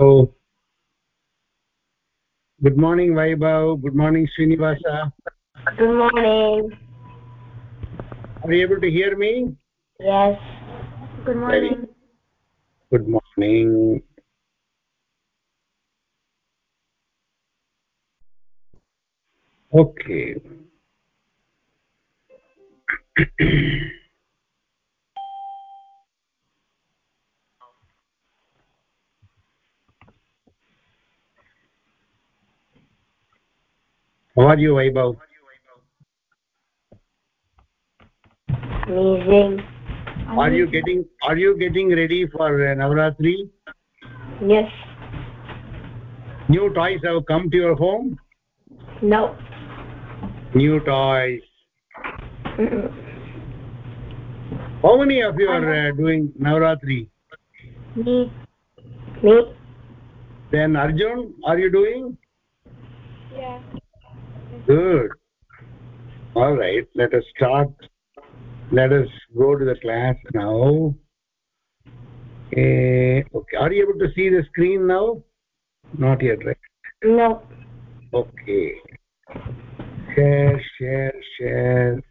oh good morning vaibhav. Good morning srinivasa. Good morning. Are you able to hear me? Yes. Good morning. Good morning. Okay how are you vaibhav amazing are you getting are you getting ready for uh, navratri? Yes. New toys have come to your home? No. New toys. How many of you are uh, doing navratri? Me. Me. Then arjun are you doing? Yeah good. All right let us start. Let us go to the class now. Uh, okay. Are you able to see the screen now? Not yet right? No. Okay. Share share share.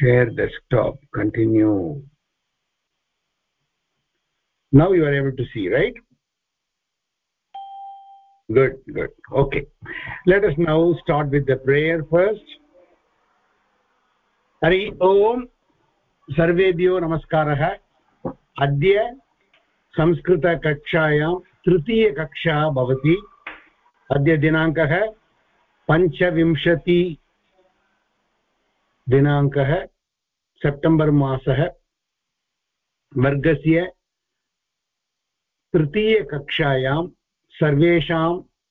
Share desktop. Continue now you are able to see right good good okay let us now start with the prayer first Hari ओम् सर्वेभ्यो नमस्कारः अद्य संस्कृतकक्षायां तृतीयकक्षा भवति अद्य दिनाङ्कः पञ्चविंशति दिनाङ्कः सेप्टेम्बर् मासः वर्गस्य तृतीयकक्षायां सर्वेषां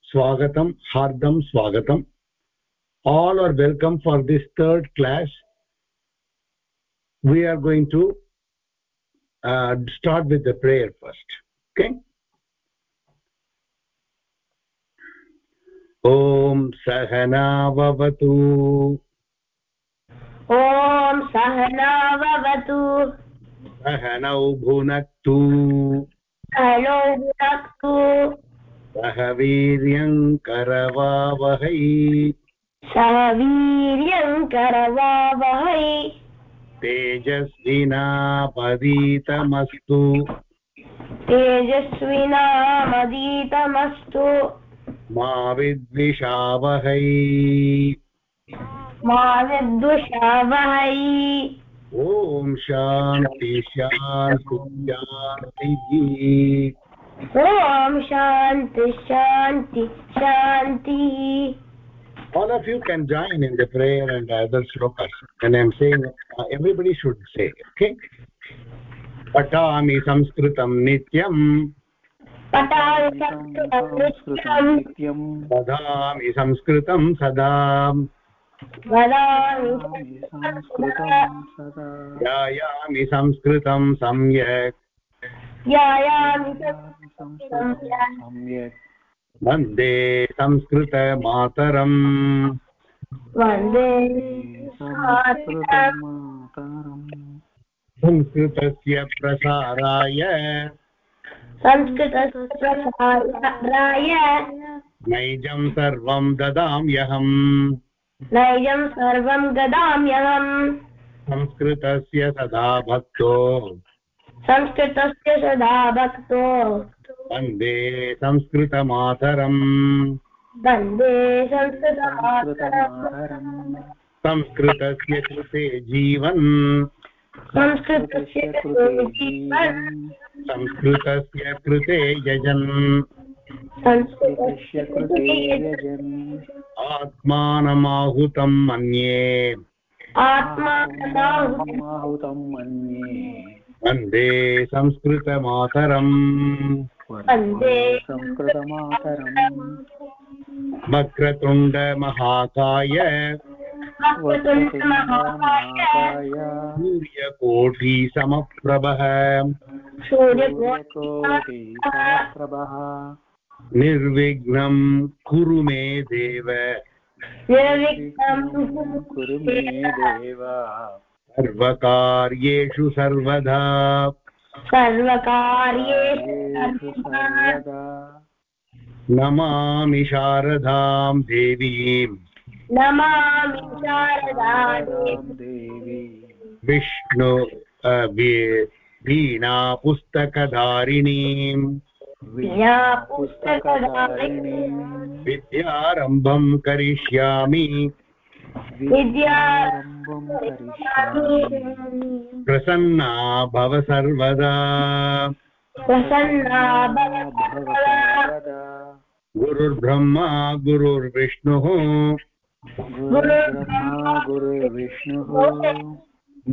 स्वागतं हार्दं स्वागतम्। All are welcome for this third class we are going to start with the prayer first okay ॐ सहनावतु ॐ सहनावतु सहनौ भुनक्तु हलो भुनक्तु सह वीर्यङ्करवावहै सह वीर्यं करवावहै तेजस्विनापदीतमस्तु तेजस्विनामदीतमस्तु। मा विद्विषावहै मा विद्विषावहै ॐ शान्ति शान्ति शान्तिः ॐ शान्ति शान्ति शान्तिः all of you can join in the prayer and other shlokas and i'm saying uh, everybody should say okay patami sanskritam nityam पठामि संस्कृतं नित्यं vadami sanskritam sada यायामि संस्कृतं सम्यक्। यायामि वंदे संस्कृतमातरम्। वंदे संस्कृतस्य प्रसाराय। संस्कृतस्य प्रसाराय। नैजं सर्वं ददाम्यहम्। नैजं सर्वं ददाम्यहम् संस्कृतस्य सदा भक्तो। संस्कृतस्य सदा भक्तो। वंदे संस्कृतमातरम्। वंदे संस्कृतमातरम् संस्कृतमातरम्। संस्कृतस्य कृते जीवन्। संस्कृतस्य कृते जीवन्। संस्कृतस्य कृते यजन्। संस्कृतस्य कृते आत्मानमाहुतं मन्ये। आत्माहुतं मन्ये। वंदे संस्कृतमातरम्। वंदे संस्कृतमातरम्। वक्रतुण्डमहाकाय। वक्रतुण्डमहाकाय। सूर्यकोटिसमप्रभः। सूर्यकोटिसमप्रभः। निर्विघ्नं कुरु मे देव। कुरु मे देव। सर्वकार्येषु सर्वदा। सर्वकार्येषु सर्वदा। नमामि शारदां देवीम् नमामि शारदा देवी। विष्णु अ, विद्यारम्भं करिष्यामि। प्रसन्ना भव सर्वदा। गुरुर्ब्रह्मा गुरुर्विष्णुः। गुरुर्ब्रह्मा गुरुर्विष्णुः।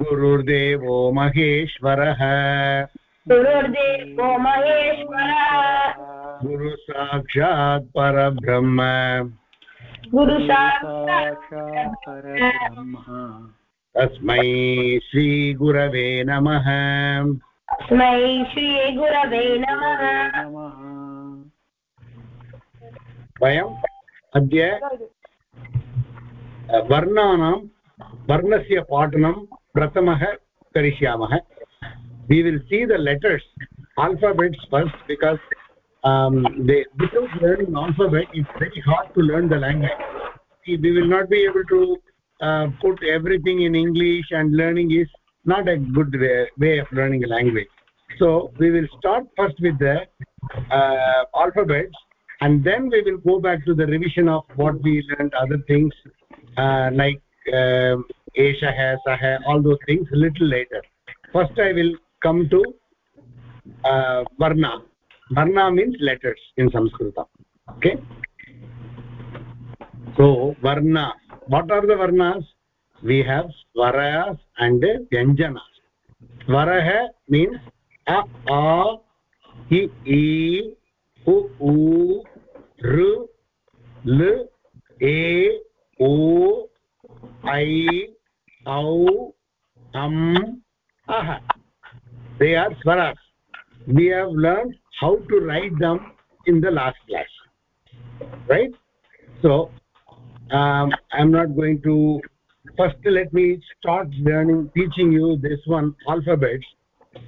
गुरुर्देवो महेश्वरः। गुरुर्देवो महेश्वरः। गुरुसाक्षात् परब्रह्म। गुरुसाक्षात् साक्षात् परब्रह्म। तस्मै श्रीगुरवे नमः। तस्मै श्रीगुरवे नमः नमः। वयम् अद्य वर्णानां वर्णस्य पाठनं प्रथमः करिष्यामः। We will see the letters alphabets first because um, they, without learning alphabet it's very hard to learn the language. We will not be able to uh, put everything in english and learning is not a good way, way of learning a language. So we will start first with the uh, alphabets and then we will go back to the revision of what we learned other things uh, like um, esha hai sah all those things a little later. First i will come to uh, varna varna means letters in sanskrit okay so varna what are the varnas we have swaras and vyanjanas swarah means a a i e u u r l a o i au am aha they are swaras we have learned how to write them in the last class. Right? So um, i'm not going to first let me start learning teaching you this one alphabets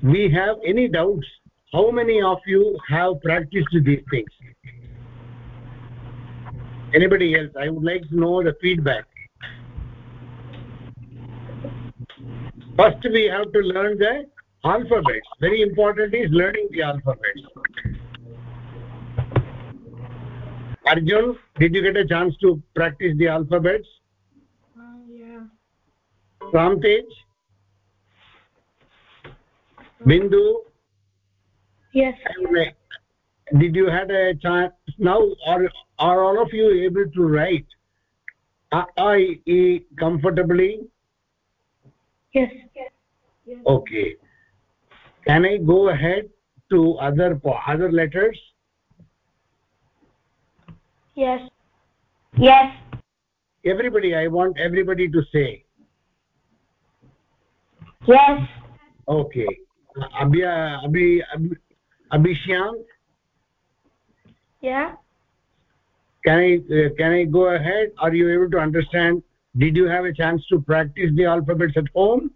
we have any doubts? How many of you have practiced these things? Anybody else? I would like to know the feedback. First we have to learn the alphabets very important is learning the alphabets arjun did you get a chance to practice the alphabets? Uh, yeah. Ramtej? Bindu? Yes. Did you had a chance? Now are are all of you able to write? A i e comfortably? Yes. Okay can i go ahead to other other letters? Yes. Yes. Everybody i want everybody to say. Yes. Okay. Abhi abhi Abhi- abhishyam yeah. Can i uh, can i go ahead? Are you able to understand? Did you have a chance to practice the alphabets at home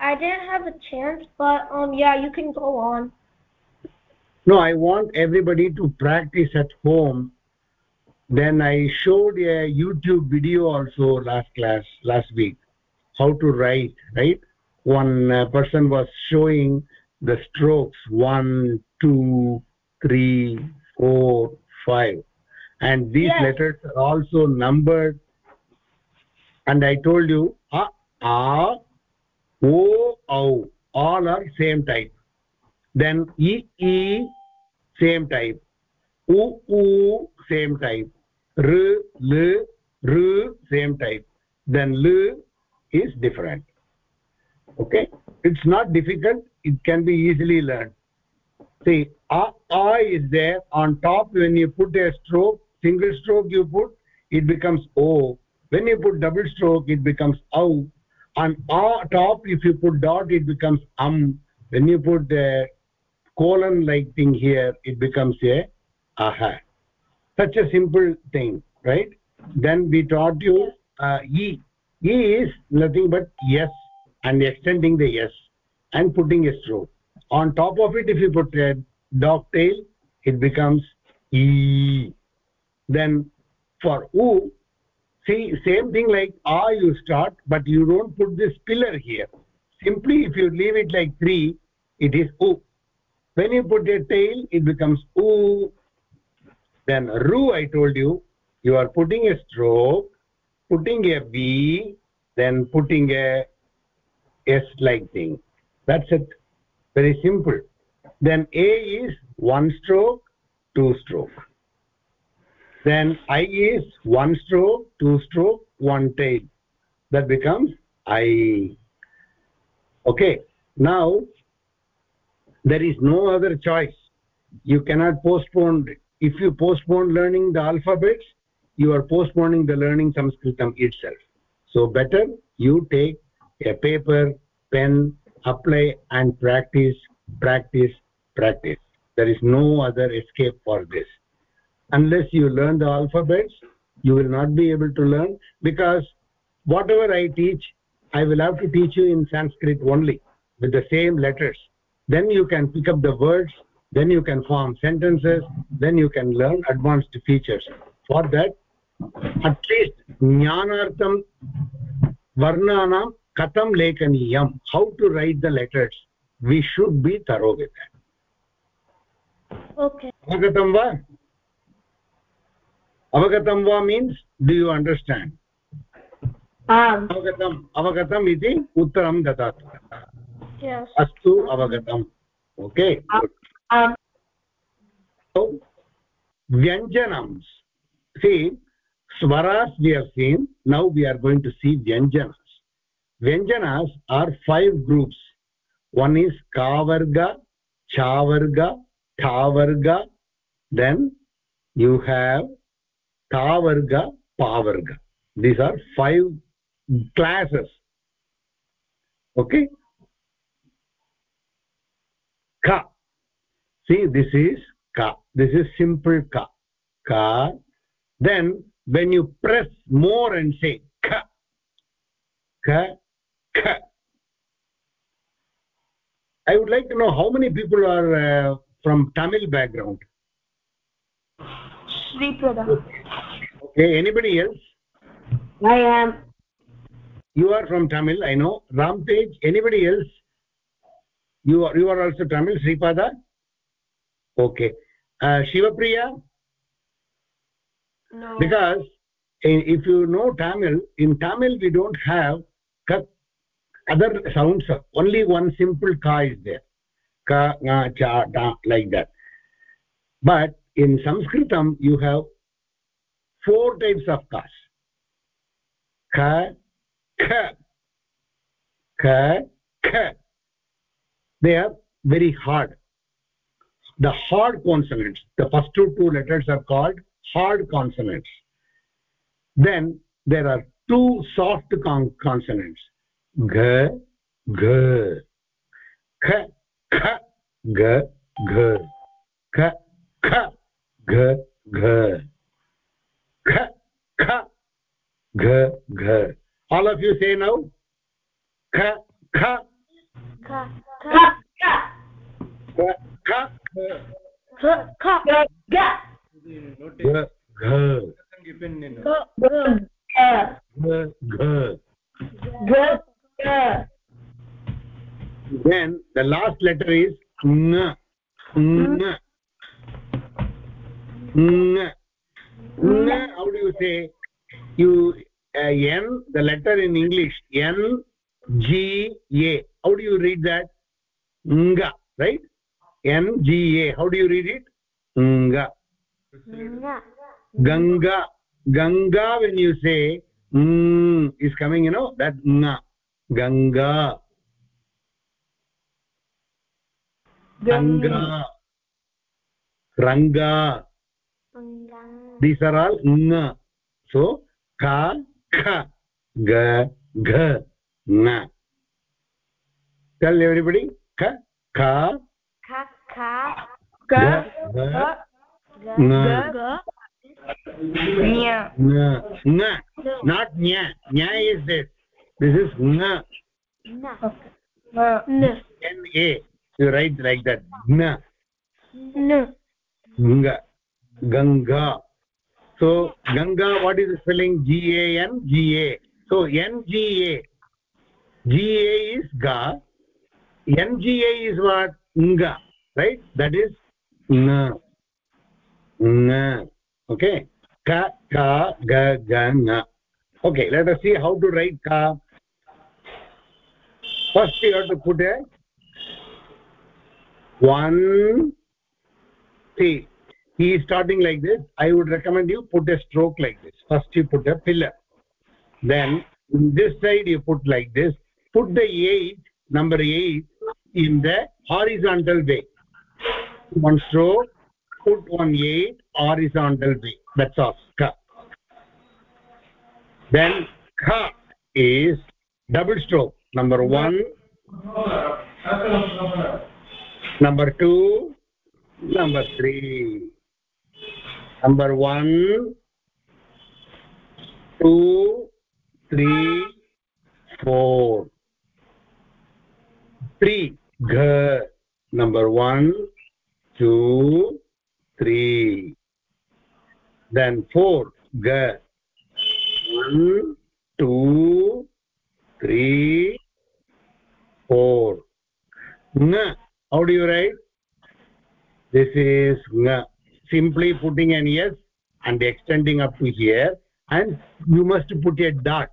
i didn't have a chance but um yeah you can go on. No i want everybody to practice at home. Then i showed a youtube video also last class last week how to write right? One uh, person was showing the strokes one two three four five. And these Yes. letters are also numbered. And i told you a a o au all are same type. Then e e same type. U u same type. R l r same type. Then l is different. Okay? It's not difficult. It can be easily learned. See a a is there on top. When you put a stroke single stroke you put it becomes o. When you put double stroke it becomes au on top if you put dot it becomes um. When you put a colon like thing here it becomes a aha. Such a simple thing right? Then we taught you uh, e. E is nothing but yes and extending the yes and putting a stroke. On top of it if you put a dog tail it becomes e. Then for u see same thing like a you start but you don't put this pillar here. Simply if you leave it like 3 it is u when you put a tail it becomes u then ru i told you you are putting a stroke putting a v then putting a s like thing. That's it. Very simple. Then a is one stroke two stroke then i is one stroke two stroke one tail. That becomes i. Okay. Now there is no other choice. You cannot postpone. If you postpone learning the alphabets you are postponing the learning sanskritam itself. So better you take a paper pen apply and practice practice practice. There is no other escape for this unless you learn the alphabets you will not be able to learn because whatever i teach i will have to teach you in sanskrit only with the same letters. Then you can pick up the words then you can form sentences then you can learn advanced features. For that at least jnanartham varnanam katam lekaniyam how to write the letters. We should be thorough with that. Okay. avagatam va avagatam va means do you understand Um. avagatam avagatam iti uttaram dadatu Yes. astu avagatam okay. Um. so vyanjanams see swaras we have seen now we are going to see vyanjanas vyanjanas are five groups one is kavarga chavarga thavarga then you have tavarga pavarga these are five classes. Okay? Ka. See this is ka. This is simple ka. Ka. Then when you press more and say ka ka ka. I would like to know how many people are uh, from tamil background Sri Prada. okay anybody else I am. you are from tamil i know. Rampage anybody else? You are you are also tamil sripada? Okay. Uh, shivapriya? No. because i- if you know tamil in tamil we don't have other sounds only one simple ka is there. Ka nga cha da like that. But in sanskritam you have four types of kas. Ka kha kha kha they are very hard. The hard consonants the first two, two letters are called hard consonants. Then there are two soft con consonants. G g. Kha kha g g. Kha kha g g kha kha g g all of you say now kha kha Ka. Ka. Ka. kha kha Ka. Ka. Ga. g g Ga. Ga. g g Ga. Ga. then the last letter is ng ng ng ng how do you say? You uh, n the letter in english n g a. How do you read that? Nga right? N g a. How do you read it? Nga Nga. ganga. Ganga when you say mm, is coming you know that nga ganga. Ganga. Ranga. Nga. These are all nga so ka kha ga gha na tell everybody ka ka Ka. Ka. ga Ga. nya nga not nya nya is this this is nga okay uh, n a you write like that nga n nga ganga. So ganga what is the spelling? G a n? G a. So n g a. G a is ga. N g a is what? Nga right? That is nga nga okay. Ka ka ga ga nga okay let us see how to write ka. First you have to put a one see he is starting like this. I would recommend you put a stroke like this. First you put a pillar then this side you put like this. Put the 8 number 8 in the horizontal way. One stroke put one 8 horizontal way. That's all. Ka. Then kha is double stroke. Number 1 number 2 number 3 number 1 2 3 4 3 gha number 1 2 3 then 4 ga 1 2 3 4 nga how do you write? This is nga simply putting an s and extending up to here. And you must put a dot.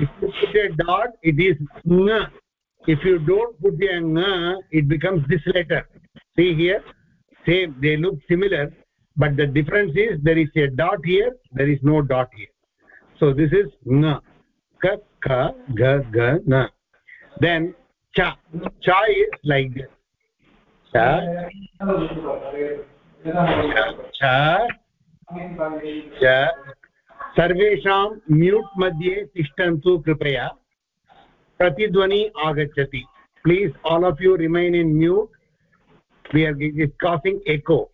If you put a dot it is nga if you don't put a nga it becomes this letter. See here? Same they look similar but the difference is there is a dot here there is no dot here. So this is nga ka ka ga ga nga then cha. Cha is like this. Cha सर्वेषां mute मध्ये तिष्ठन्तु कृपया। प्रतिध्वनि आगच्छति। Please all of you remain in mute we are is causing echo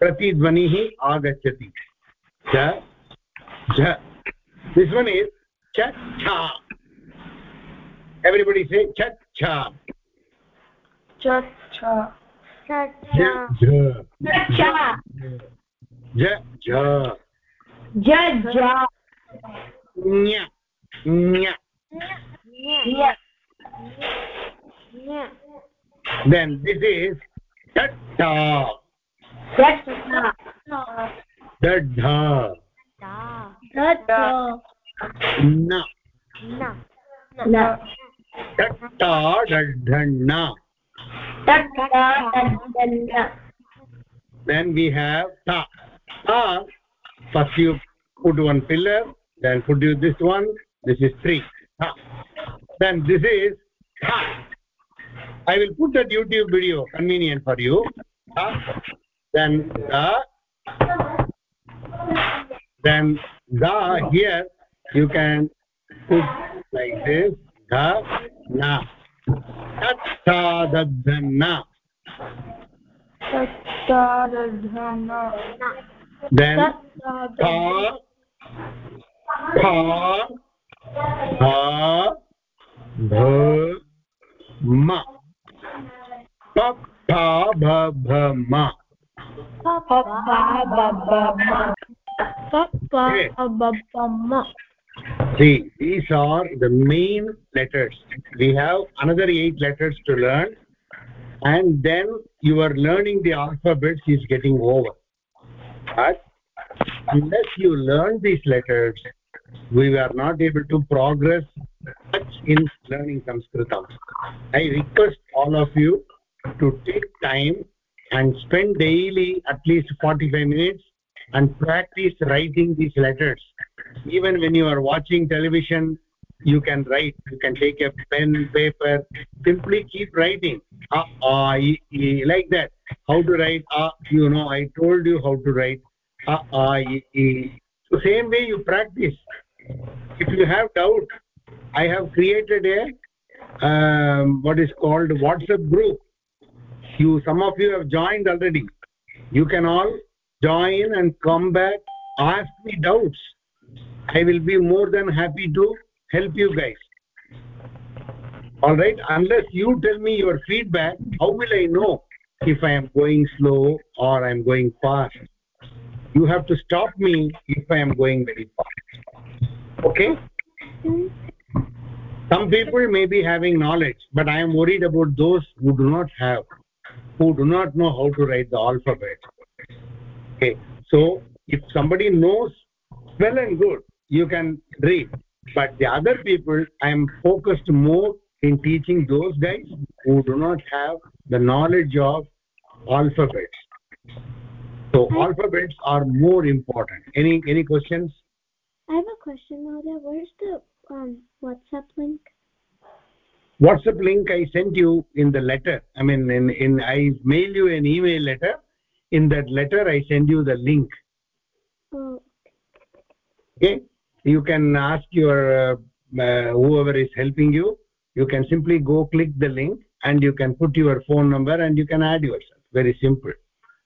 प्रतिध्वनिः आगच्छति। च झ। This one is च छा everybody say cha cha cha cha then this is tatta cha cha dadha cha cha na na na tatta dadhanna ta ta ta then we have ta. Ta first you put one pillar then put you this one this is three. Ta. Then this is ta. I will put that youtube video convenient for you. Ta. Then the then the here you can put like this. The na tatta dadhanna ta ta na then ta tha tha ha bha ma pa pa bha bha ma pa pa ba ba ma pa pa Okay. ba ba ma see these are the main letters. We have another eight letters to learn and then you are learning the alphabets is getting over. But unless you learn these letters we are not able to progress much in learning sanskritam. I request all of you to take time and spend daily at least 45 minutes and practice writing these letters even when you are watching television you can write you can take a pen paper simply keep writing. E, e, like that. How to write? Ah, you know i told you how to write. E, e. so same way you practice. If you have doubt i have created a um, what is called whatsapp group. You some of you have joined already. You can all join and come back ask me doubts i will be more than happy to help you guys. All right unless you tell me your feedback how will i know if i am going slow or i am going fast? You have to stop me if i am going very fast. Okay? Some people may be having knowledge but i am worried about those who do not have who do not know how to write the alphabet. Okay so if somebody knows well and good you can read. But the other people i am focused more in teaching those guys who do not have the knowledge of alphabets. So alphabets are more important. Any any questions? I have a question, Maria. Where's the um, WhatsApp link? whatsapp link i sent you in the letter. I mean in in i mail you an email letter. In that letter i send you the link. Oh, okay you can ask your uh, uh, whoever is helping you. You can simply go click the link and you can put your phone number and you can add yourself. Very simple.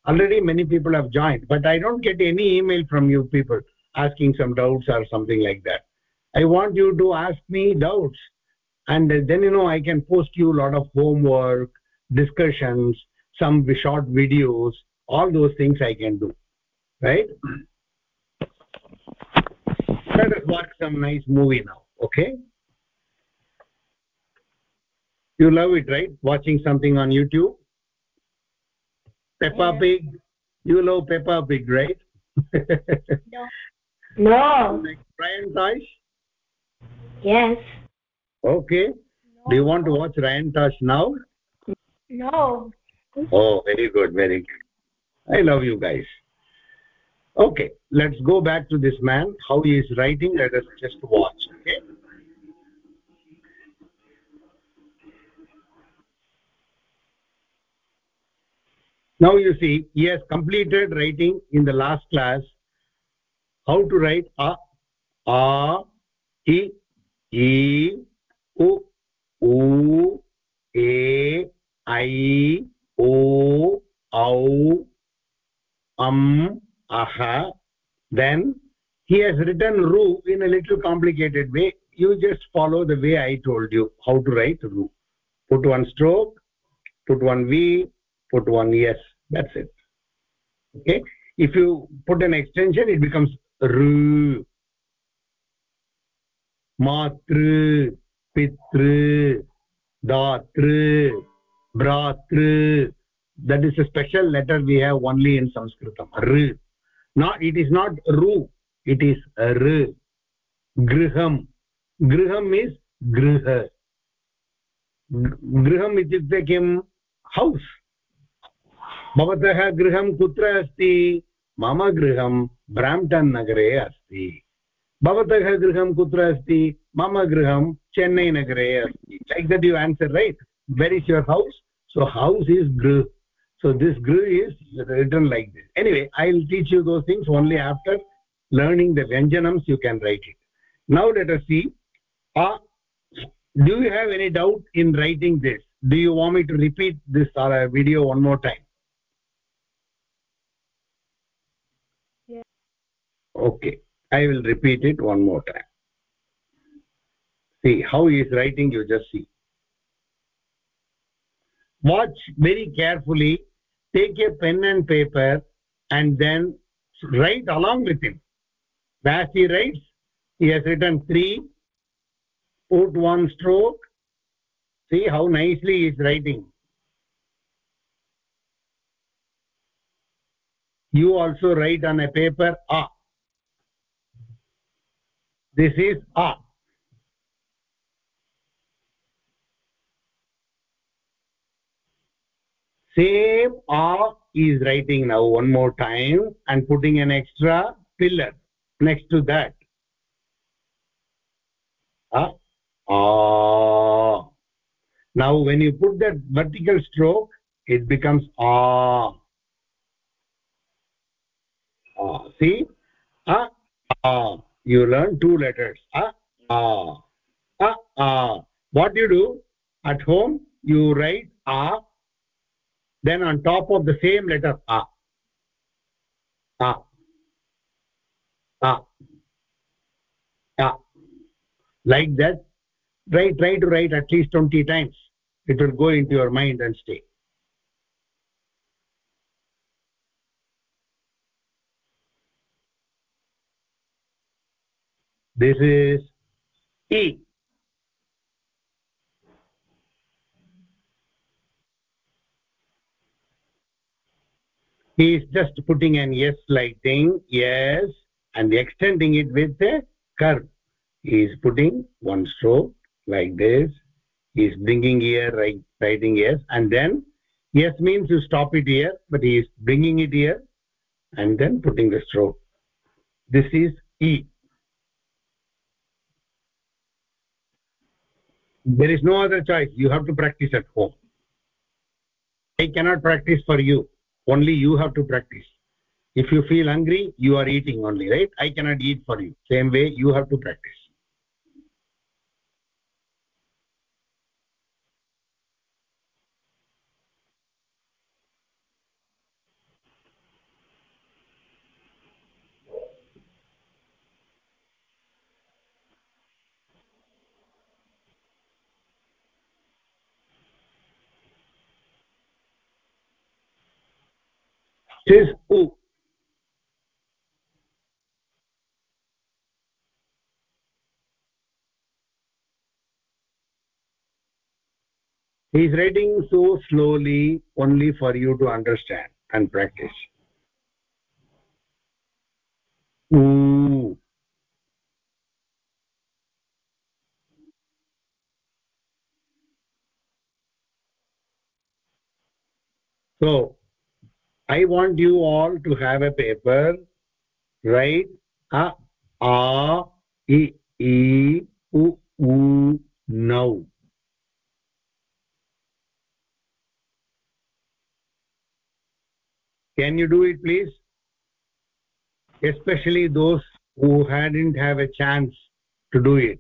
Already many people have joined but i don't get any email from you people asking some doubts or something like that. I want you to ask me doubts. And then you know i can post you a lot of homework discussions some short videos all those things i can do. Right let us watch some nice movie now okay? You love it right? Watching something on youtube? Peppa Yeah. pig? You love peppa pig right? No. ryan tosh? Yes. okay. Do you want to watch ryan tosh now? No. oh very good very good. I love you guys okay let's go back to this man how he is writing let us just watch okay? Now you see he has completed writing in the last class how to write a a i e u u a i o au um aha. Then he has written ru in a little complicated way. You just follow the way i told you how to write ru put one stroke put one v put one yes that's it. Okay? If you put an extension it becomes ru matru pitru datru bratru that is a special letter we have only in sanskritam. R no it is not ru, it is r. Griham. Griham is griha गृहम् इत्युक्ते किं house भवतः गृहं कुत्र अस्ति मम गृहं ब्राम्टन् नगरे अस्ति भवतः गृहं कुत्र अस्ति मम गृहं चेन्नै नगरे अस्ति like that you answer right where is your house so, house is gru so this gru is written like this. Anyway i'll teach you those things only after learning the vyanjanams you can write it. Now let us see uh, do you have any doubt in writing this? Do you want me to repeat this uh, video one more time? Yeah. okay i will repeat it one more time. See how he is writing you just see. Watch very carefully take a pen and paper and then write along with him. As he writes he has written three put one stroke. See how nicely he is writing. You also write on a paper a. This is a same a is writing now one more time and putting an extra pillar next to that. A ah. Now when you put that vertical stroke it becomes ah. Ah. See? A ah. You learn two letters. A ah. A ah. What do you do? At home you write a then on top of the same letter a. Ah ah ah like that try try to write at least 20 times. It will go into your mind and stay. This is e he is just putting an yes lighting yes and extending it with a curve. He is putting one stroke like this. He is bringing here right writing yes and then yes means you stop it here but he is bringing it here and then putting the stroke. This is e. There is no other choice. You have to practice at home. I cannot practice for you only you have to practice. If you feel hungry you are eating only right? I cannot eat for you. Same way you have to practice this is u he is writing so slowly only for you to understand and practice. Ooh. So i want you all to have a paper write a a e e u u now can you do it please? Especially those who hadn't have a chance to do it.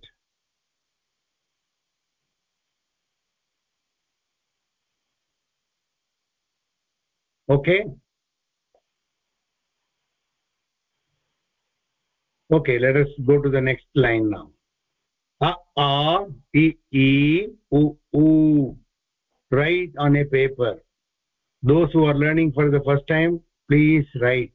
Okay? Okay let us go to the next line now. A a e e u u. Write on a paper those who are learning for the first time please write.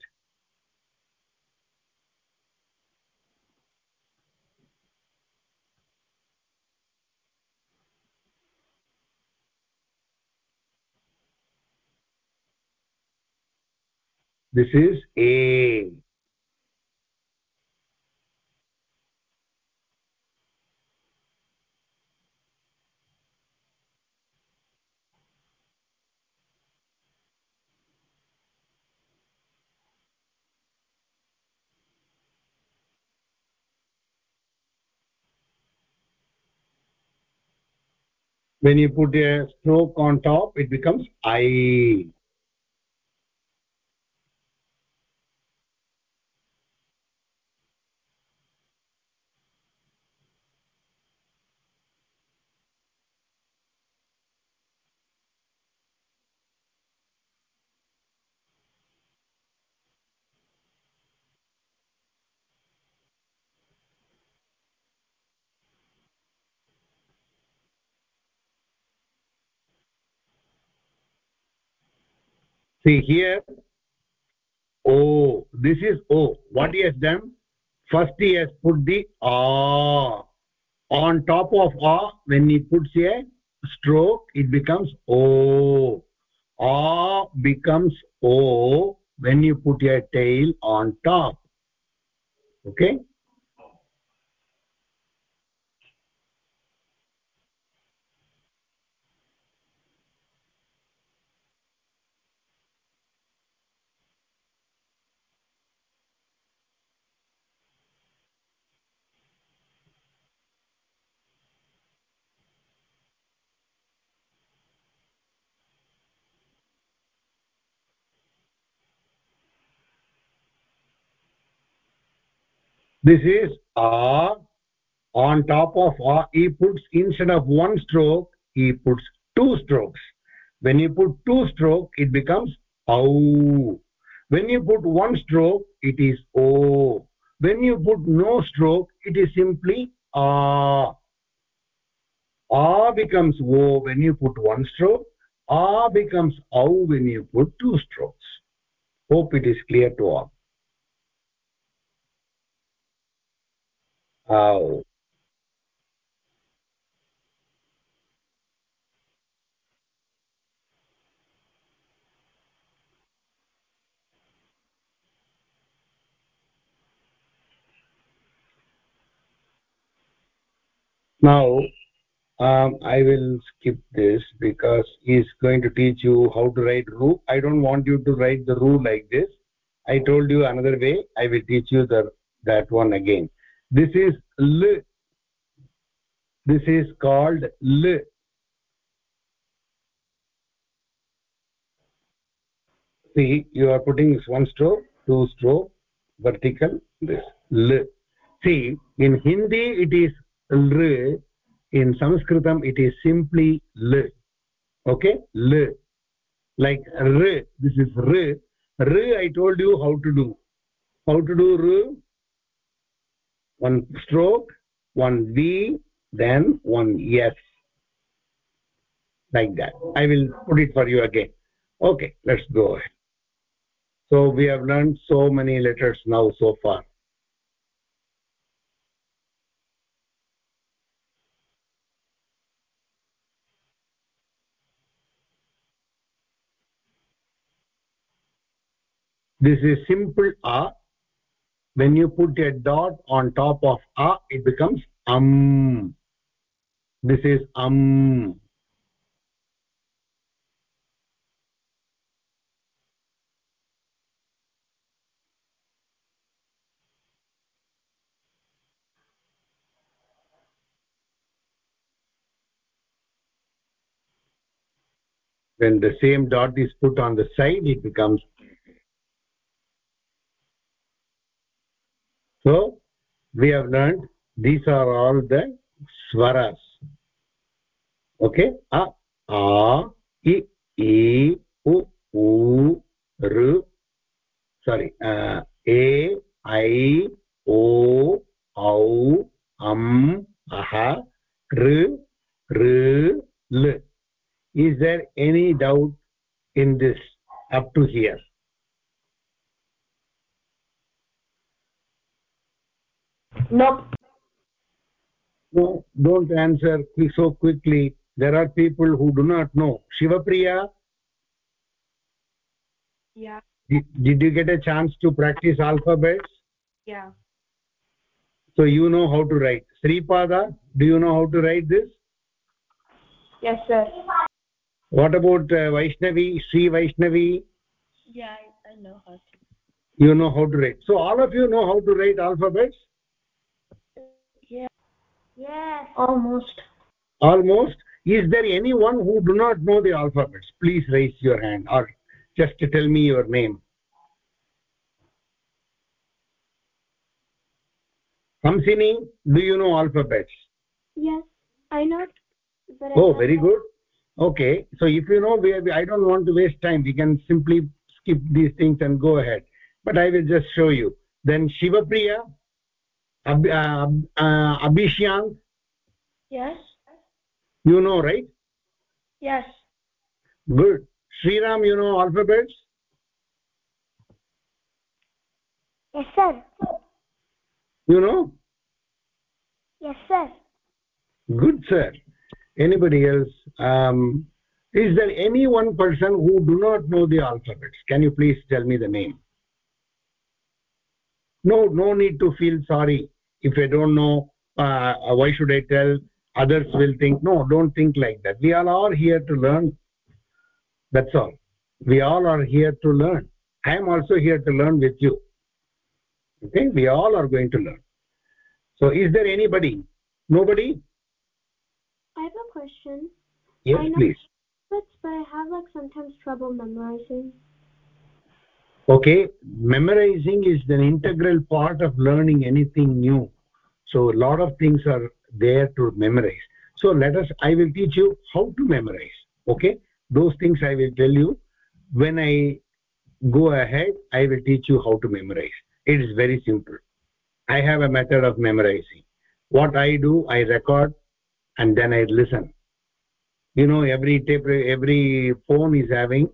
This is a when you put a stroke on top it becomes i see here o this is o what he has done? First he has put the a on top of a when he puts a stroke it becomes o a becomes o when you put a tail on top. Okay this is a on top of a he puts instead of one stroke he puts two strokes. When you put two stroke it becomes au when you put one stroke it is o. When you put no stroke it is simply a a becomes o when you put one stroke. A becomes au when you put two strokes. Hope it is clear to all au now um, i will skip this because he is going to teach you how to write ru i don't want you to write the ru like this. I told you another way. I will teach you the that one again this is l. This is called l. See you are putting one stroke two stroke vertical this l. See in hindi it is l. In sanskritam it is simply l. Okay? L. Like r. This is r. R i told you how to do. How to do r one stroke one v then one s. Like that. I will put it for you again. Okay let's go ahead. So we have learned so many letters now so far. This is simple a when you put a dot on top of a it becomes um this is um when the same dot is put on the side it becomes so we have learned these are all the swaras. Okay? A a i e u u r sorry uh, a i o au am aha r r l. Is there any doubt in this? Up to here nope. No don't answer so quickly. There are people who do not know. Shivapriya? Yeah. Did, did you get a chance to practice alphabets? Yeah. So you know how to write. Sripada do you know how to write this? Yes sir. What about uh, vaishnavi sri vaishnavi? Yeah I, I know how to. You know how to write. So all of you know how to write alphabets? yeah yes. Almost. Almost? Is there anyone who do not know the alphabets? Please raise your hand or just tell me your name. Hamsini do you know alphabets? Yes i know but oh very good. Okay so if you know we, i don't want to waste time. We can simply skip these things and go ahead. But i will just show you. Then shivapriya Ab, abhishyang yes. You know right? Yes. Good. Sriram, you know alphabets? Yes sir. You know? Yes sir. Good sir. Anybody else? Um, is there any one person who do not know the alphabets? Can you please tell me the name? No no need to feel sorry if i don't know uh, why should i tell? Others will think no don't think like that. We are all are here to learn. That's all. We all are here to learn. I am also here to learn with you. Okay? We all are going to learn. So is there anybody? Nobody? I have a question. Yes please. but i have like sometimes trouble memorizing okay memorizing is an integral part of learning anything new. So a lot of things are there to memorize. So let us i will teach you how to memorize. Okay those things i will tell you. When i go ahead i will teach you how to memorize. It is very simple. I have a method of memorizing. What i do i record and then i listen. You know every tape every phone is having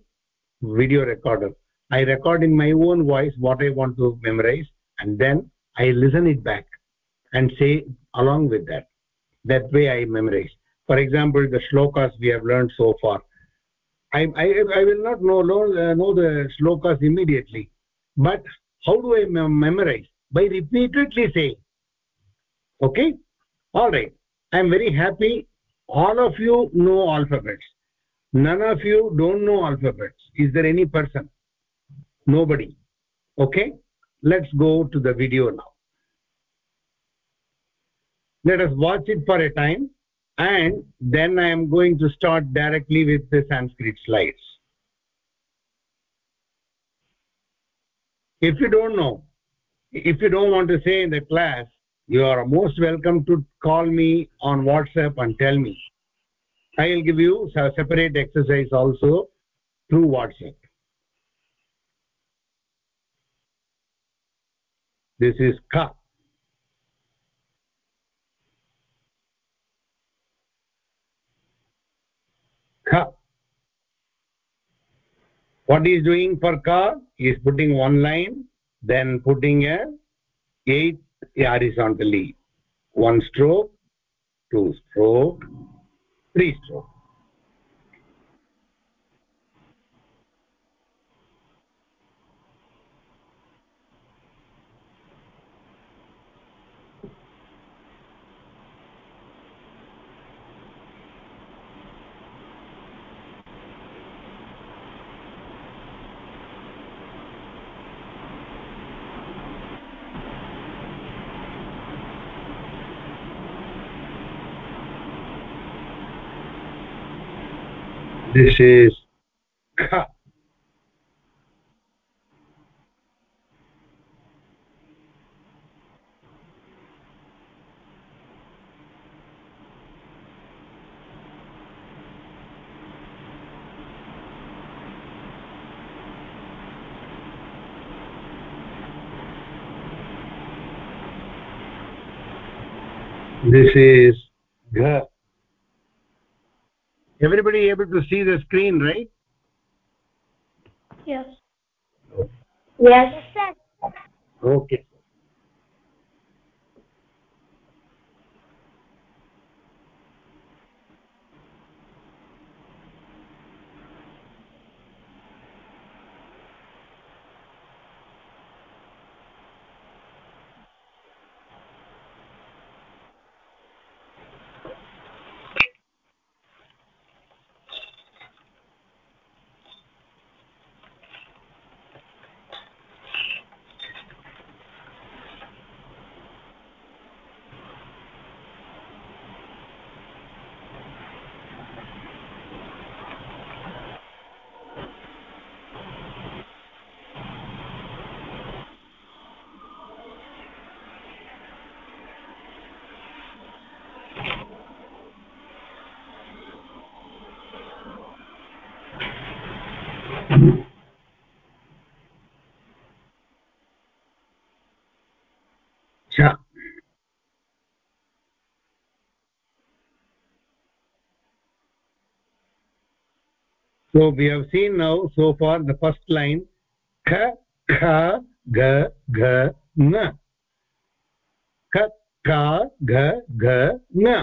video recorder i record in my own voice what i want to memorize and then i listen it back and say along with that. That way i memorize. For example the shlokas we have learned so far. I i, I will not know know, uh, the shlokas immediately but how do i mem memorize? By repeatedly saying okay all right i am very happy. All of you know alphabets. None of you don't know alphabets. Is there any person nobody. Okay? Let's go to the video now. Let us watch it for a time and then i am going to start directly with the sanskrit slides. If you don't know if you don't want to say in the class you are most welcome to call me on whatsapp and tell me. I will give you a separate exercise also through whatsapp this is ka ka what he doing for ka is putting one line then putting a eight horizontally. One stroke two stroke three stroke this is kha this is everybody able to see the screen right? Yes. Yes sir. Okay so we have seen now so far the first line kha kha ga ga na kha kha ga ga na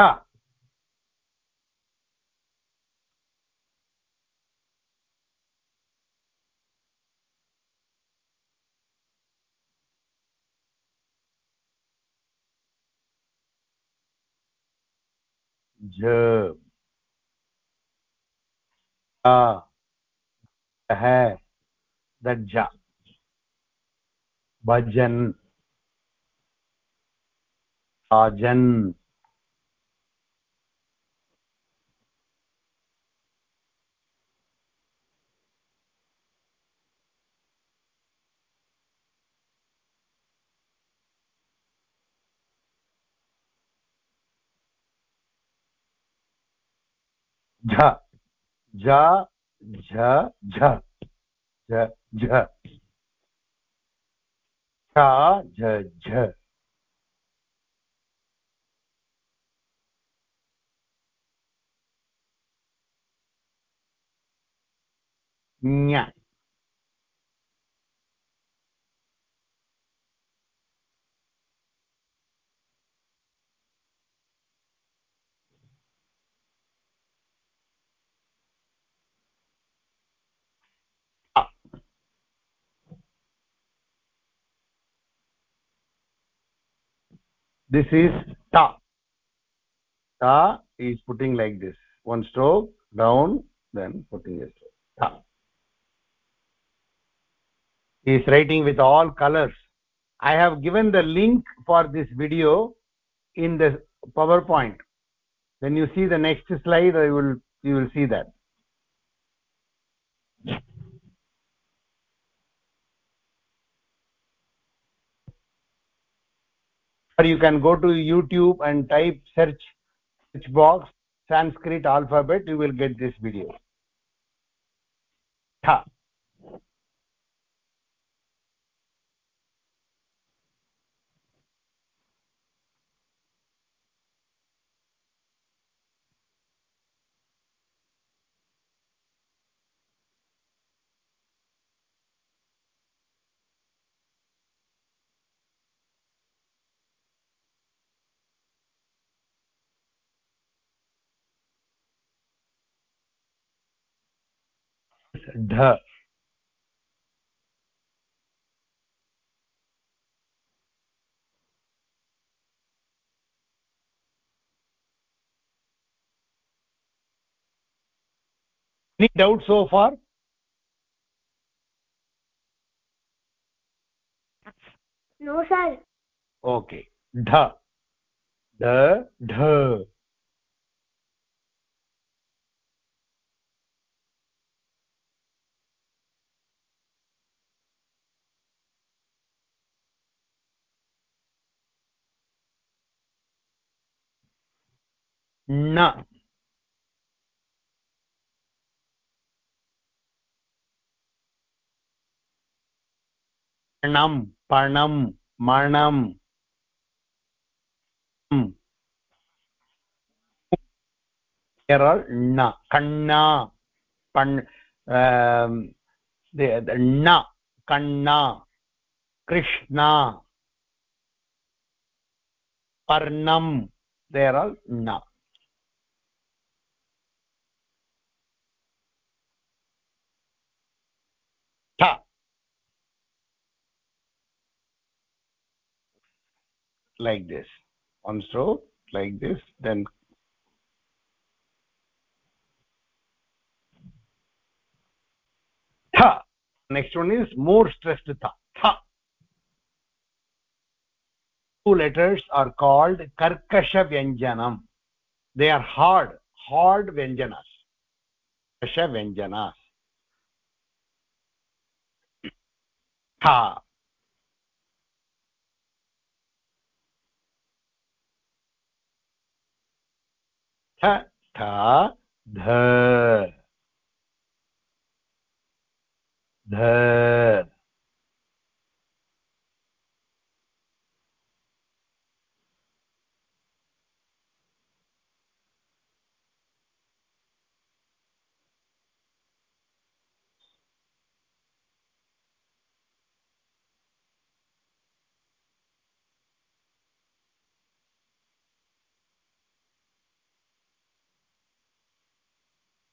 यथा ज है दज्जा भजन आजन झ this is ta. Ta is putting like this. One stroke down then putting a stroke. Ta. He is writing with all colors. I have given the link for this video in the powerpoint. When you see the next slide i will you will see that or you can go to youtube and type search search box sanskrit alphabet you will get this video. Tha dha any doubt so far No, sir. okay dha dha dha न। णं पणं मणं न। कण्णा पण् ण कण्णा कृष्णा। पर्णं there are न। Like this. One stroke like this then tha. Next one is more stressed tha. Tha. Two letters are called karkasha vyanjanam. They are hard hard vyanjanas. Karkasha vyanjanas. Tha ठ ठ ध. ध.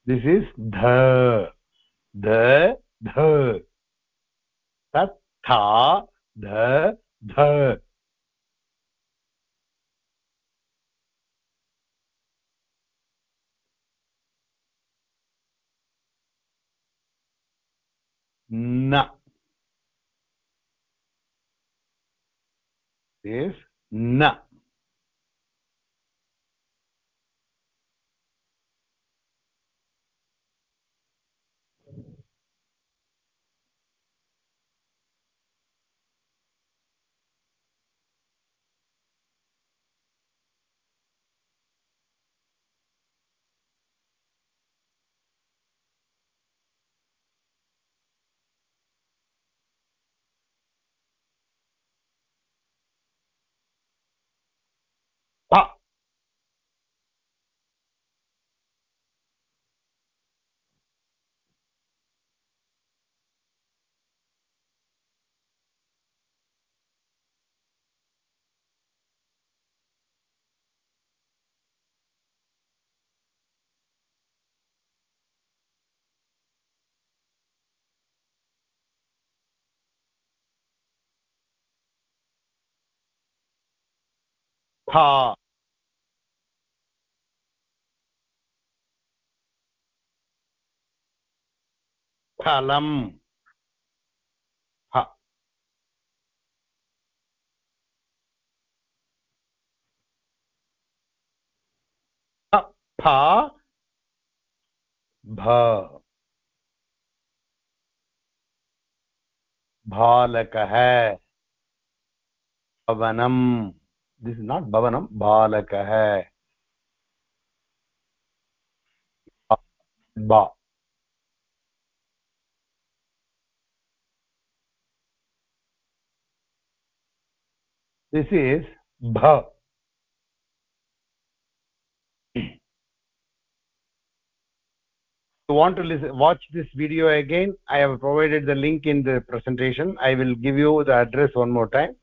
This is dha. Dha dha. Tat tha dha dha. Na. This na था फलम् फ। भ। बालकः पवनम्। This is not bhavanam balakah. Ba. This is bha. You want to listen watch this video again i have provided the link in the presentation. I will give you the address one more time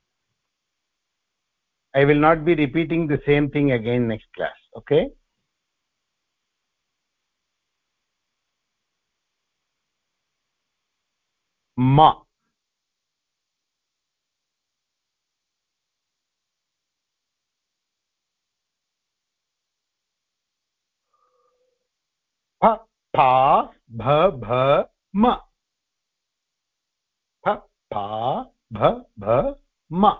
i will not be repeating the same thing again next class okay? Ma. Pa pa bha bha ma. Pa pa bha bha ma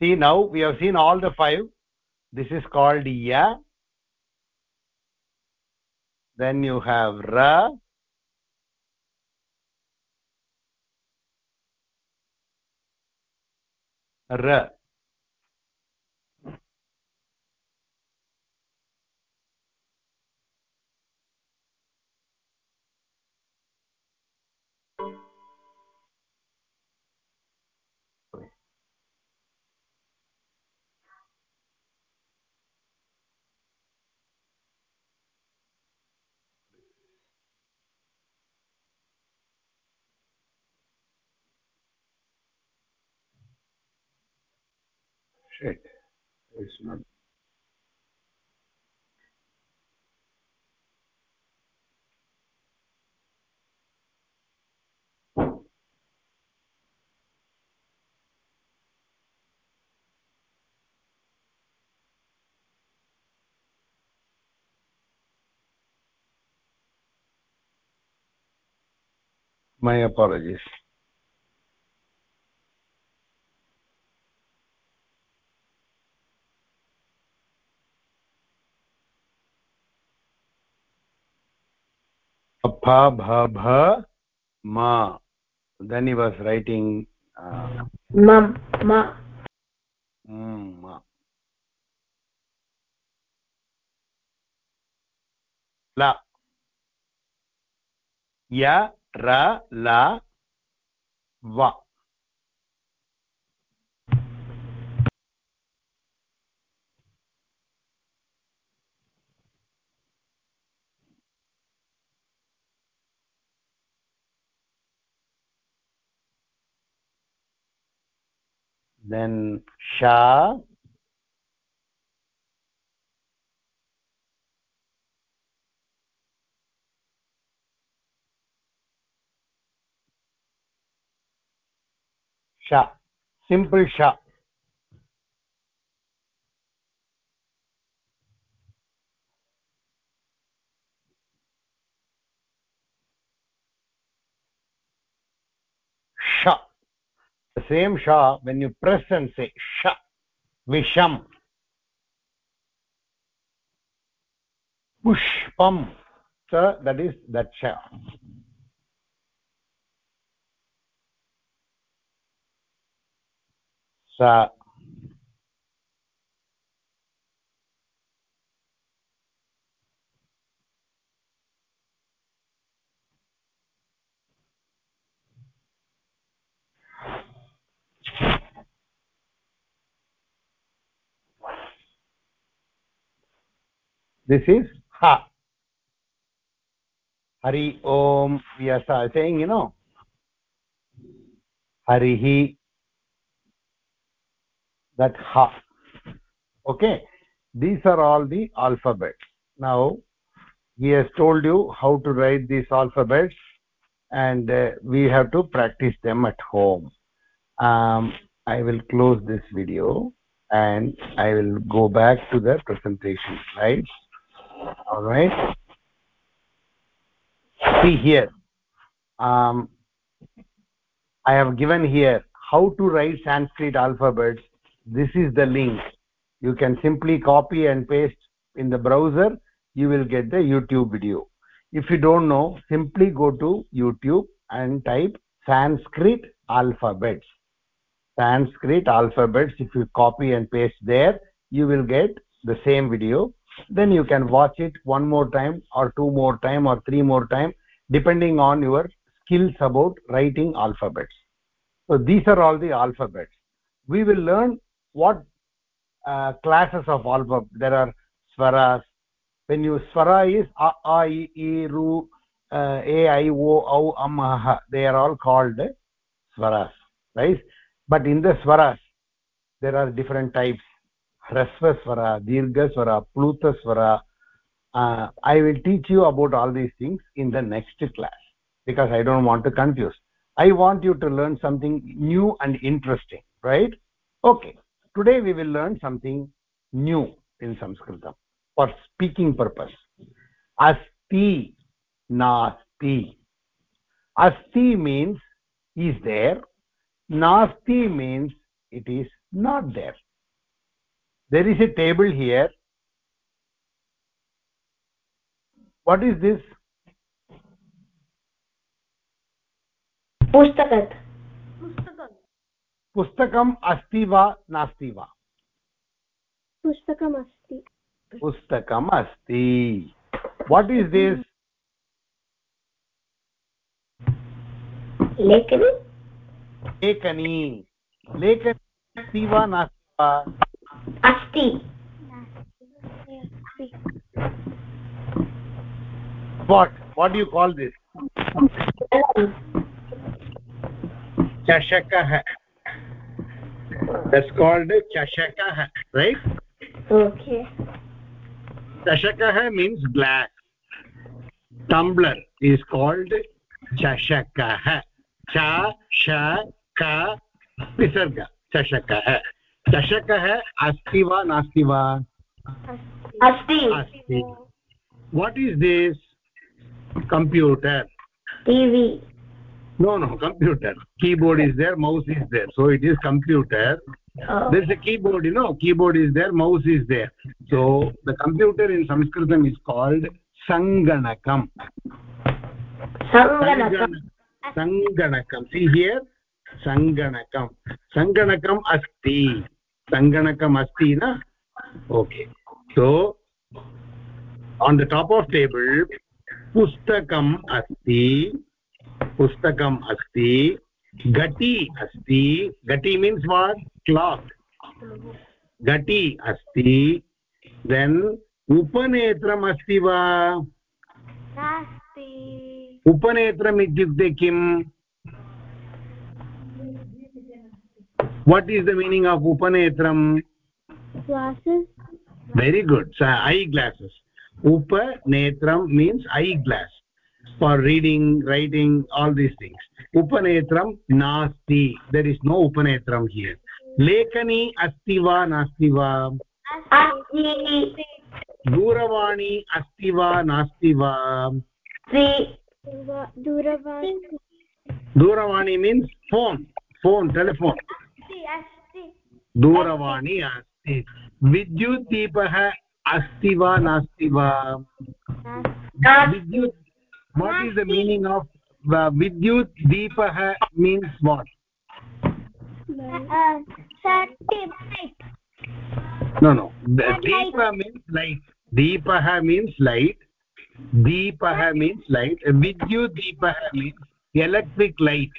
see now we have seen all the five. This is called ya. Then you have ra. Ra shit. It's not my apologies pha bha bha ma then he was writing uh, mam ma mm, ma la ya ra la va then sha. Sha. Simple sha. Sha same sha when you press and say sha visham pushpam so that is that sha. Sa this is ha. Hari om we are saying you know Hari harihi that ha. Okay. These are all the alphabets. Now he has told you how to write these alphabets and uh, we have to practice them at home. Um, i will close this video and i will go back to the presentation slides all right. See here. Um, i have given here how to write sanskrit alphabets. This is the link. You can simply copy and paste in the browser. You will get the youtube video. If you don't know simply go to youtube and type sanskrit alphabets. Sanskrit alphabets if you copy and paste there you will get the same video then you can watch it one more time or two more time or three more time depending on your skills about writing alphabets. So these are all the alphabets. We will learn what uh, classes of alphabet there are. Swaras. When you swara is a a i e ru uh, a i o au am ha. They are all called swaras right? But in the swaras there are different types hrasva swara dirgha swara pluta swara uh, i will teach you about all these things in the next class because i don't want to confuse. I want you to learn something new and interesting right? Okay. Today we will learn something new in sanskritam for speaking purpose. Asti nasti. Asti means is there. Nasti means it is not there there is a table here what is this पुस्तकात् पुस्तकम् अस्ति वा नास्ति वा पुस्तकमस्ति पुस्तकम् अस्ति what is this लेखनी लेखनी लेखनी अस्ति वा नास्ति वा अस्ति what what you called this चषकः दट्स् काल्ड् चषकः रैट् ओके चषकः means glass tumbler is called चषकः च श क विसर्ग चषकः चषकः अस्ति वा नास्ति वा? अस्ति। What is this computer no no computer keyboard is there mouse is there so it is computer this a keyboard you know keyboard is there mouse is there so the computer in संस्कृतम् is called सङ्गणकम् सङ्गणकं see here सङ्गणकं सङ्गणकम् अस्ति सङ्गणकम् अस्ति न okay so on the top of table pustakam asti pustakam asti gati asti gati means what cloth gati asti then upanetram asti va nasti upanetram ityukte kim what is the meaning of upanetram glasses very good so eye glasses upanetram means eye glass for reading writing all these things upanetram nasti there is no upanetram here lekani asti va nasti va अस्ति दूरवाणी अस्ति वा नास्ति वा अस्ति दूरवाणी दूरवाणी means phone phone telephone दूरवाणी अस्ति। विद्युद्दीपः अस्ति वा नास्ति वा? विद्युत् what is the meaning of विद्युत् दीपः मीन्स् वाट् नो नो दीप मीन्स् लैट् दीपः मीन्स् लैट् दीपः means light विद्युद्दीपः means electric light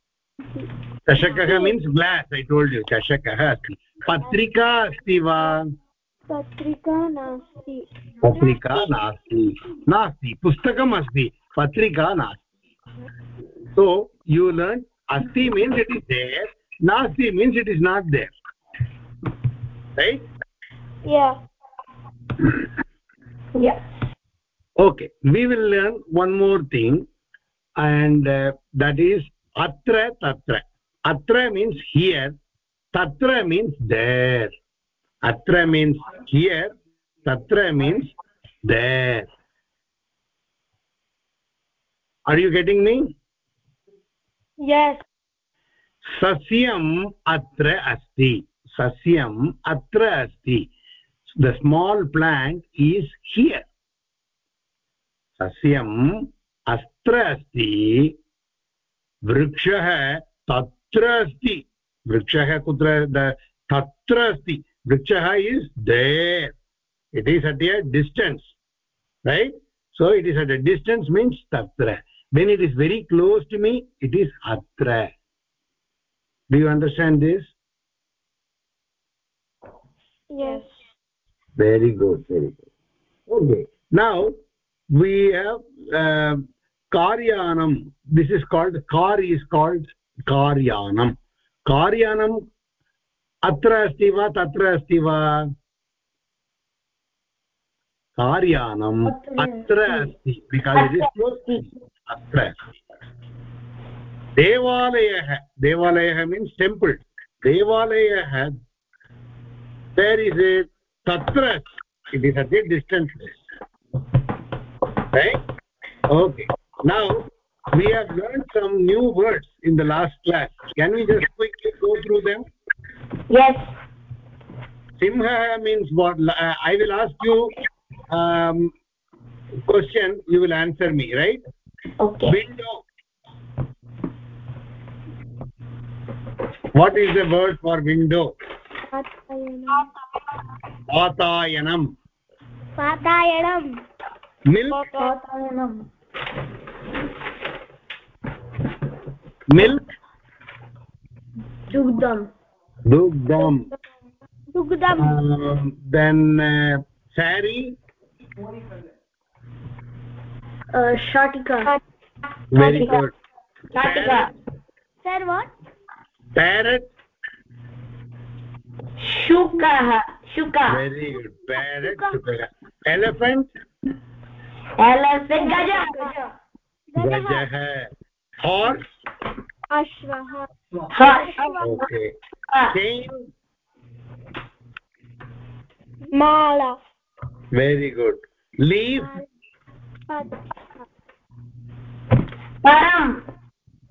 चषकः मीन्स् ग्लास् ऐ टोल्ड् यु चषकः अस्ति पत्रिका अस्ति वा पत्रिका नास्ति पत्रिका नास्ति नास्ति पुस्तकम् अस्ति पत्रिका नास्ति सो यु लर्न् अस्ति मीन्स् इट् इस् देर् नास्ति means it is not there right yeah yeah okay we will learn one more thing and uh, that is atra tatra atra means here tatra means there Atra means here tatra means there are you getting me? Yes. sasyam Atra asti sasyam Atra asti the small plant is here sasyam astra asti वृक्ष त्र अस्ति। वृक्षः कुत्र तत्र अस्ति। Is is there it a distance right so it is at a distance means तत्र। When it is very close to me it is अत्र। Do you understand this very good very good. Okay. Now we have uh, कार्यानं this is called car is called कार्यानं कार्यानम् अत्र अस्ति वा तत्र अस्ति वा कार्यानम् अत्र अस्ति अत्र देवालयः देवालयः मीन्स् टेम्पल् देवालयः देर् इस् ए तत्र it is distance okay now we have learned some new words in the last class. Can we just quickly go through them? Yes. Simha means what? Uh, I will ask you um, question you will answer me right? Okay. Window. What is the word for window? Patayanam patayanam milk? Patayanam milk दुग्धं dugdam दुग्धं um, then uh, sari शाटिका very good शाटिका sir what parrot शुकः शुका very good parrot super. elephant elephant गजः gajah horse ashvah okay same mala very good. Leaf param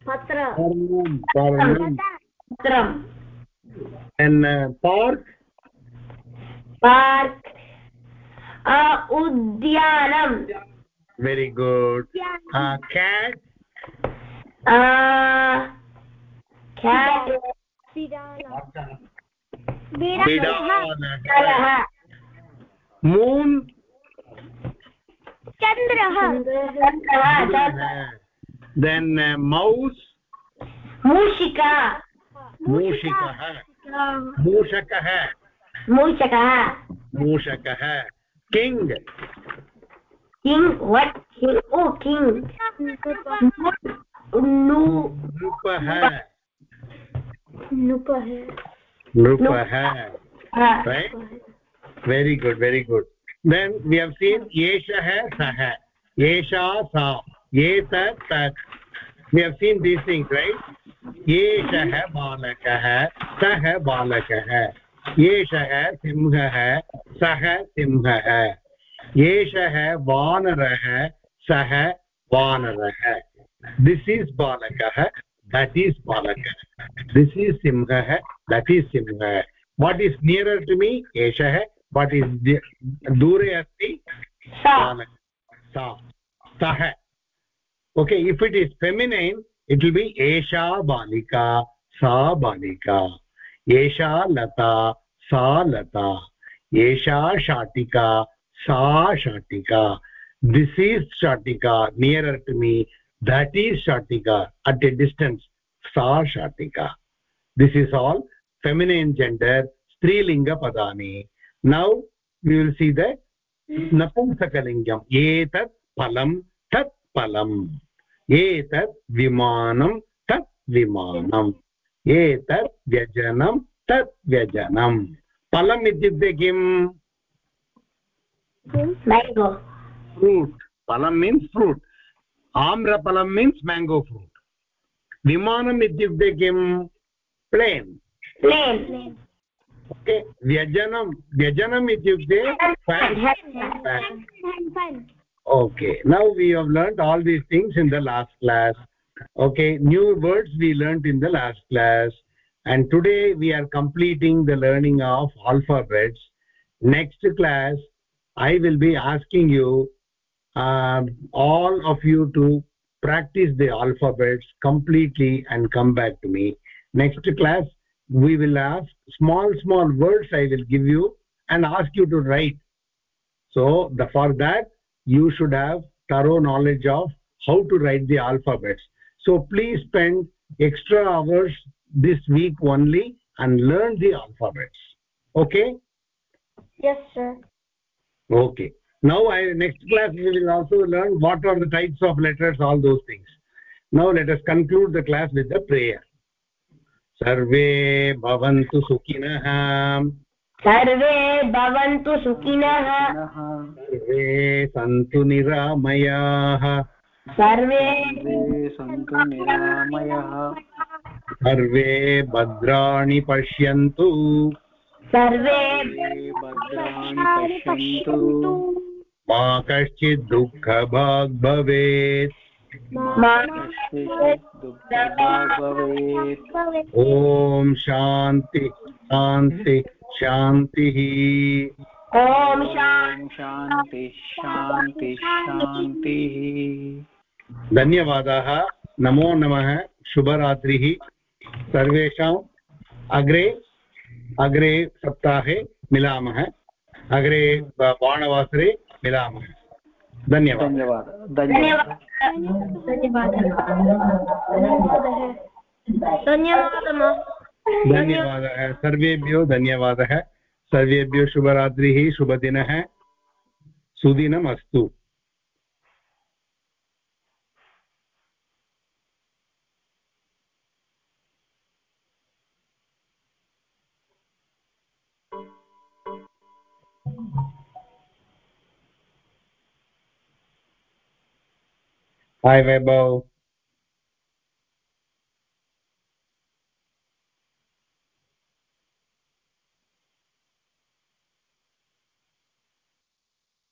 patra param patram and uh, park? Park. uh, udyanam very good. uh, cat? Moon चन्द्रः then uh, mouse मूषिका। मूषिकः मूषकः मूषकः। मूषकः king king what king oh king very नृपः नृपः good very good very good then we have seen एषः सः एषा सा। एतत् तत् वि दीस् थिङ्ग्स् रैट् एषः बालकः सः बालकः एषः सिंहः सः सिंहः एषः वानरः सः वानरः दिस् इस् बालकः दट् इस् बालकः दिस् इस् सिंहः दट् इस् सिंहः what is nearer to me एषः वाट् इस् दूरे अस्ति सः okay if it is feminine it will be एषा बालिका सा बालिका एषा लता सा लता एषा शाटिका सा शाटिका दिस् इस् शाटिका nearer to me that is shatika at a distance sa shatika. This is all feminine gender strilinga padani. Now we will see the napunsakalingam etat phalam tat phalam etat vimanam tat vimanam. Etat vyajanam tat vyajanam. Phalam ityukte kim? Mango. Fruit. Phalam means fruit amraphalam means mango fruit. Vimanam ityukte kim plane plane okay व्यजनं व्यजनम् इत्युक्ते okay. Now we have learned all these things in the last class. Okay. New words we learned in the last class. And today we are completing the learning of alphabets. Next class i will be asking you um, all of you to practice the alphabets completely and come back to me. Next class we will ask small small words i will give you and ask you to write. So the, for that you should have thorough knowledge of how to write the alphabets. So please spend extra hours this week only and learn the alphabets. Okay? Yes sir. Okay now i next class we will also learn what are the types of letters all those things now let us conclude the class with the prayer सर्वे भवन्तु सुखिनः सर्वे भवन्तु सुखिनः सर्वे सन्तु निरामयाः सर्वे सन्तु निरामयः सर्वे भद्राणि पश्यन्तु सर्वे भद्राणि पश्यन्तु मा कश्चित् दुःखभाग् भवेत्। ॐ शान्ति शान्ति शान्तिः। ॐ शान्ति ॐ शान्तिः शान्तिः शान्तिः। धन्यवादाः। नमो नमः। शुभरात्रिः। सर्वेषाम् अग्रे अग्रे सप्ताहे मिलामः। अग्रे बाणवासरे मिलामः। धन्यवादः। धन्यवादः। धन्यवादः। धन्यवादः। धन्यवादः। धन्यवादः सर्वेभ्यो धन्यवादः। सर्वेभ्यो शुभरात्रिः शुभदिनः। सुदिनम् अस्तु Hi Vaibhav.